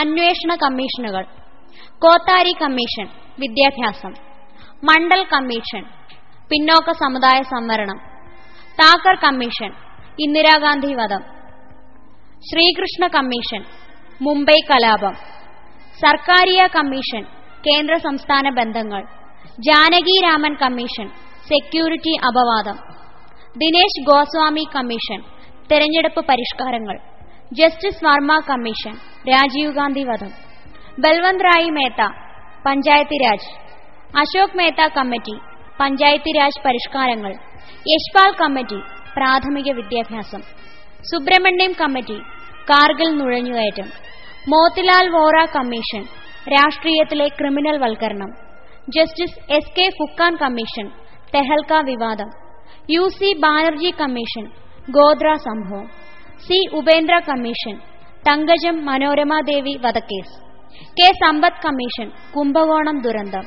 അന്വേഷണ കമ്മീഷനുകൾ കോത്താരി കമ്മീഷൻ വിദ്യാഭ്യാസം മണ്ഡൽ കമ്മീഷൻ പിന്നോക്ക സമുദായ സംവരണം താക്കർ കമ്മീഷൻ ഇന്ദിരാഗാന്ധി വധം ശ്രീകൃഷ്ണ കമ്മീഷൻ മുംബൈ കലാപം സർക്കാരിയ കമ്മീഷൻ കേന്ദ്ര സംസ്ഥാന ബന്ധങ്ങൾ ജാനകി രാമൻ കമ്മീഷൻ സെക്യൂരിറ്റി അപവാദം ദിനേശ് ഗോസ്വാമി കമ്മീഷൻ തെരഞ്ഞെടുപ്പ് പരിഷ്കാരങ്ങൾ. Justice Verma commission. Rajeev Gandhi വധം. ബൽവന്ത് റായി മേത്ത പഞ്ചായത്തി രാജ്. അശോക് മേത്ത കമ്മിറ്റി പഞ്ചായത്തി രാജ് പരിഷ്കാരങ്ങൾ. യശ്പാൽ കമ്മിറ്റി പ്രാഥമിക വിദ്യാഭ്യാസം. സുബ്രഹ്മണ്യം കമ്മിറ്റി കാർഗിൽ നുഴഞ്ഞുകയറ്റം. മോത്തിലാൽ വോറ കമ്മീഷൻ രാഷ്ട്രീയത്തിലെ criminal വൽക്കരണം. Justice S K Phukan commission Tehelka വിവാദം. U C Banerjee commission Godhra സംഭവം. സി ഉപേന്ദ്ര കമ്മീഷൻ തങ്കജം മനോരമാദേവി വധക്കേസ് കെ സമ്പത്ത് കമ്മീഷൻ കുംഭകോണം ദുരന്തം.